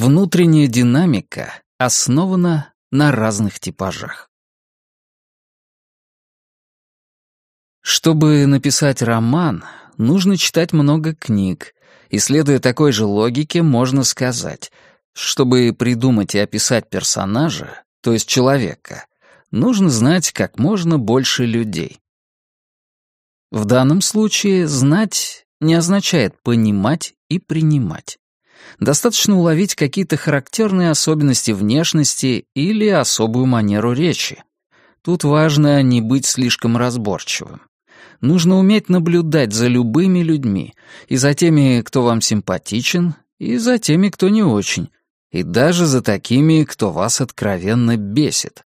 Внутренняя динамика основана на разных типажах. Чтобы написать роман, нужно читать много книг, и, следуя такой же логике, можно сказать, чтобы придумать и описать персонажа, то есть человека, нужно знать как можно больше людей. В данном случае знать не означает понимать и принимать. Достаточно уловить какие-то характерные особенности внешности или особую манеру речи. Тут важно не быть слишком разборчивым. Нужно уметь наблюдать за любыми людьми, и за теми, кто вам симпатичен, и за теми, кто не очень, и даже за такими, кто вас откровенно бесит.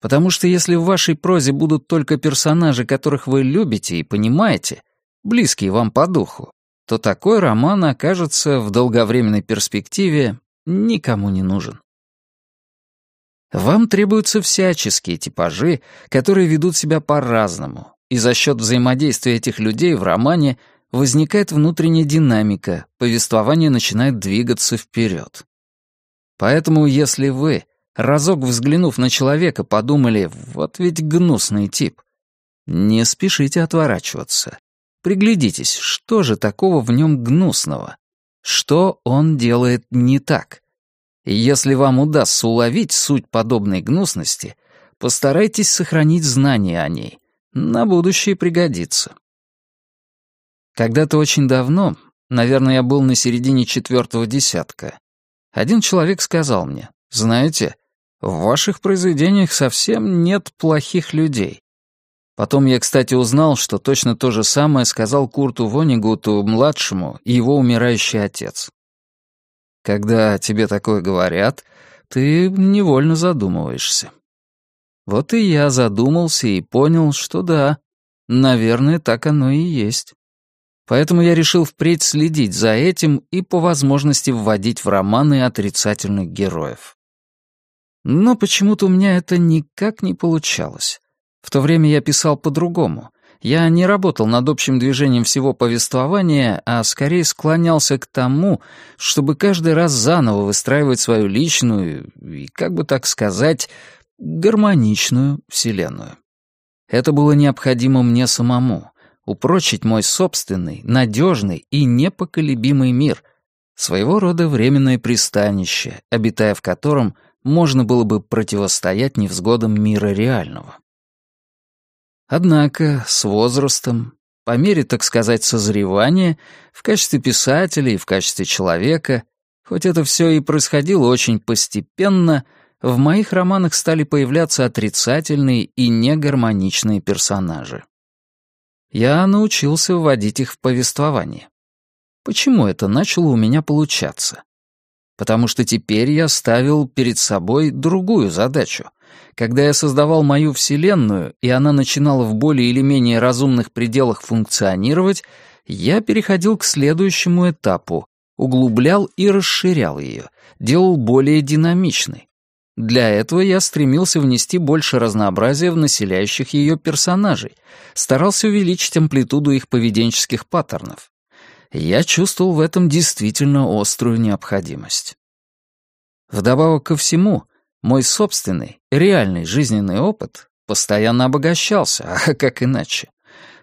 Потому что если в вашей прозе будут только персонажи, которых вы любите и понимаете, близкие вам по духу, то такой роман окажется в долговременной перспективе никому не нужен. Вам требуются всяческие типажи, которые ведут себя по-разному, и за счет взаимодействия этих людей в романе возникает внутренняя динамика, повествование начинает двигаться вперед. Поэтому если вы, разок взглянув на человека, подумали «вот ведь гнусный тип», не спешите отворачиваться. Приглядитесь, что же такого в нем гнусного? Что он делает не так? Если вам удастся уловить суть подобной гнусности, постарайтесь сохранить знания о ней. На будущее пригодится. Когда-то очень давно, наверное, я был на середине четвертого десятка, один человек сказал мне, «Знаете, в ваших произведениях совсем нет плохих людей. Потом я, кстати, узнал, что точно то же самое сказал Курту Вонигуту-младшему и его умирающий отец. Когда тебе такое говорят, ты невольно задумываешься. Вот и я задумался и понял, что да, наверное, так оно и есть. Поэтому я решил впредь следить за этим и по возможности вводить в романы отрицательных героев. Но почему-то у меня это никак не получалось. В то время я писал по-другому. Я не работал над общим движением всего повествования, а скорее склонялся к тому, чтобы каждый раз заново выстраивать свою личную и, как бы так сказать, гармоничную вселенную. Это было необходимо мне самому — упрочить мой собственный, надежный и непоколебимый мир, своего рода временное пристанище, обитая в котором можно было бы противостоять невзгодам мира реального. Однако с возрастом, по мере, так сказать, созревания, в качестве писателя и в качестве человека, хоть это все и происходило очень постепенно, в моих романах стали появляться отрицательные и негармоничные персонажи. Я научился вводить их в повествование. Почему это начало у меня получаться? Потому что теперь я ставил перед собой другую задачу когда я создавал мою Вселенную, и она начинала в более или менее разумных пределах функционировать, я переходил к следующему этапу, углублял и расширял ее, делал более динамичной. Для этого я стремился внести больше разнообразия в населяющих ее персонажей, старался увеличить амплитуду их поведенческих паттернов. Я чувствовал в этом действительно острую необходимость. Вдобавок ко всему, мой собственный, реальный жизненный опыт постоянно обогащался, а как иначе?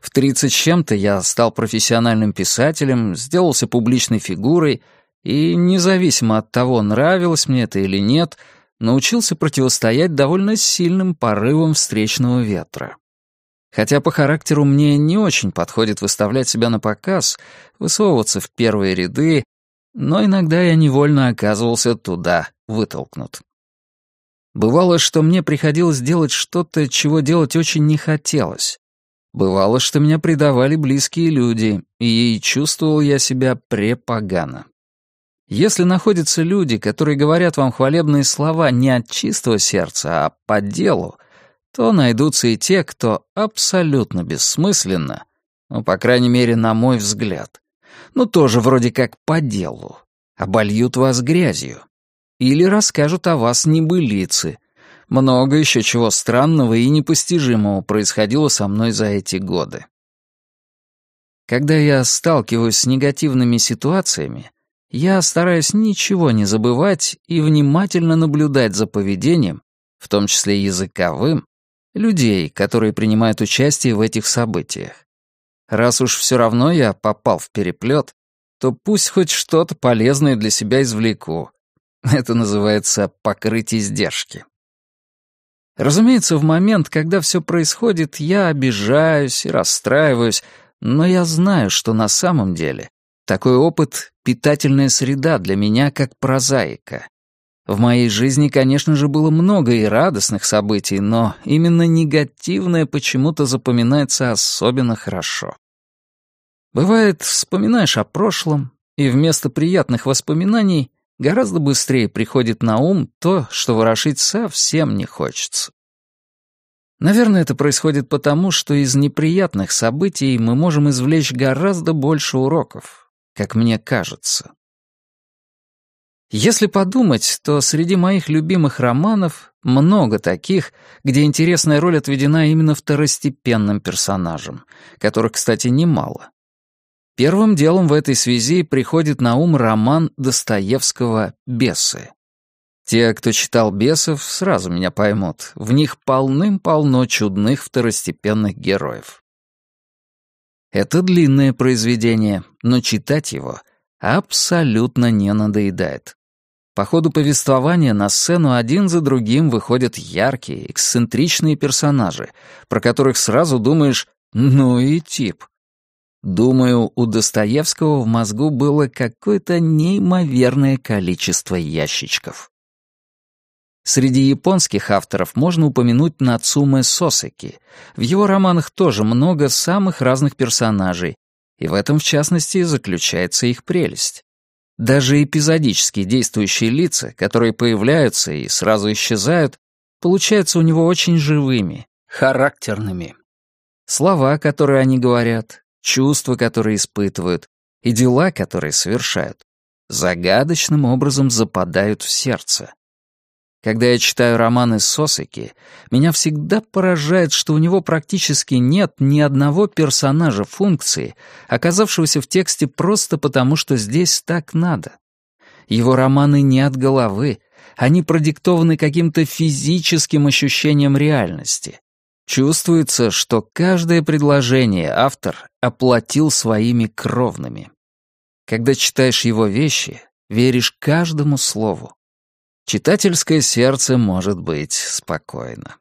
В тридцать с чем-то я стал профессиональным писателем, сделался публичной фигурой и, независимо от того, нравилось мне это или нет, научился противостоять довольно сильным порывам встречного ветра. Хотя по характеру мне не очень подходит выставлять себя на показ, высовываться в первые ряды, но иногда я невольно оказывался туда вытолкнут. Бывало, что мне приходилось делать что-то, чего делать очень не хотелось. Бывало, что меня предавали близкие люди, и чувствовал я себя препогано. Если находятся люди, которые говорят вам хвалебные слова не от чистого сердца, а по делу, то найдутся и те, кто абсолютно бессмысленно, ну, по крайней мере, на мой взгляд, ну, тоже вроде как по делу, обольют вас грязью или расскажут о вас небылицы. Много еще чего странного и непостижимого происходило со мной за эти годы. Когда я сталкиваюсь с негативными ситуациями, я стараюсь ничего не забывать и внимательно наблюдать за поведением, в том числе языковым, людей, которые принимают участие в этих событиях. Раз уж все равно я попал в переплет, то пусть хоть что-то полезное для себя извлеку. Это называется покрыть издержки. Разумеется, в момент, когда все происходит, я обижаюсь и расстраиваюсь, но я знаю, что на самом деле такой опыт — питательная среда для меня как прозаика. В моей жизни, конечно же, было много и радостных событий, но именно негативное почему-то запоминается особенно хорошо. Бывает, вспоминаешь о прошлом, и вместо приятных воспоминаний гораздо быстрее приходит на ум то, что ворошить совсем не хочется. Наверное, это происходит потому, что из неприятных событий мы можем извлечь гораздо больше уроков, как мне кажется. Если подумать, то среди моих любимых романов много таких, где интересная роль отведена именно второстепенным персонажам, которых, кстати, немало. Первым делом в этой связи приходит на ум роман Достоевского «Бесы». Те, кто читал «Бесов», сразу меня поймут. В них полным-полно чудных второстепенных героев. Это длинное произведение, но читать его абсолютно не надоедает. По ходу повествования на сцену один за другим выходят яркие, эксцентричные персонажи, про которых сразу думаешь «ну и тип». Думаю, у Достоевского в мозгу было какое-то неимоверное количество ящичков. Среди японских авторов можно упомянуть Нацуме Сосеки. В его романах тоже много самых разных персонажей, и в этом, в частности, заключается их прелесть. Даже эпизодически действующие лица, которые появляются и сразу исчезают, получаются у него очень живыми, характерными. Слова, которые они говорят, чувства, которые испытывают, и дела, которые совершают, загадочным образом западают в сердце. Когда я читаю романы Сосеки, меня всегда поражает, что у него практически нет ни одного персонажа функции, оказавшегося в тексте просто потому, что здесь так надо. Его романы не от головы, они продиктованы каким-то физическим ощущением реальности. Чувствуется, что каждое предложение автор оплатил своими кровными. Когда читаешь его вещи, веришь каждому слову. Читательское сердце может быть спокойно.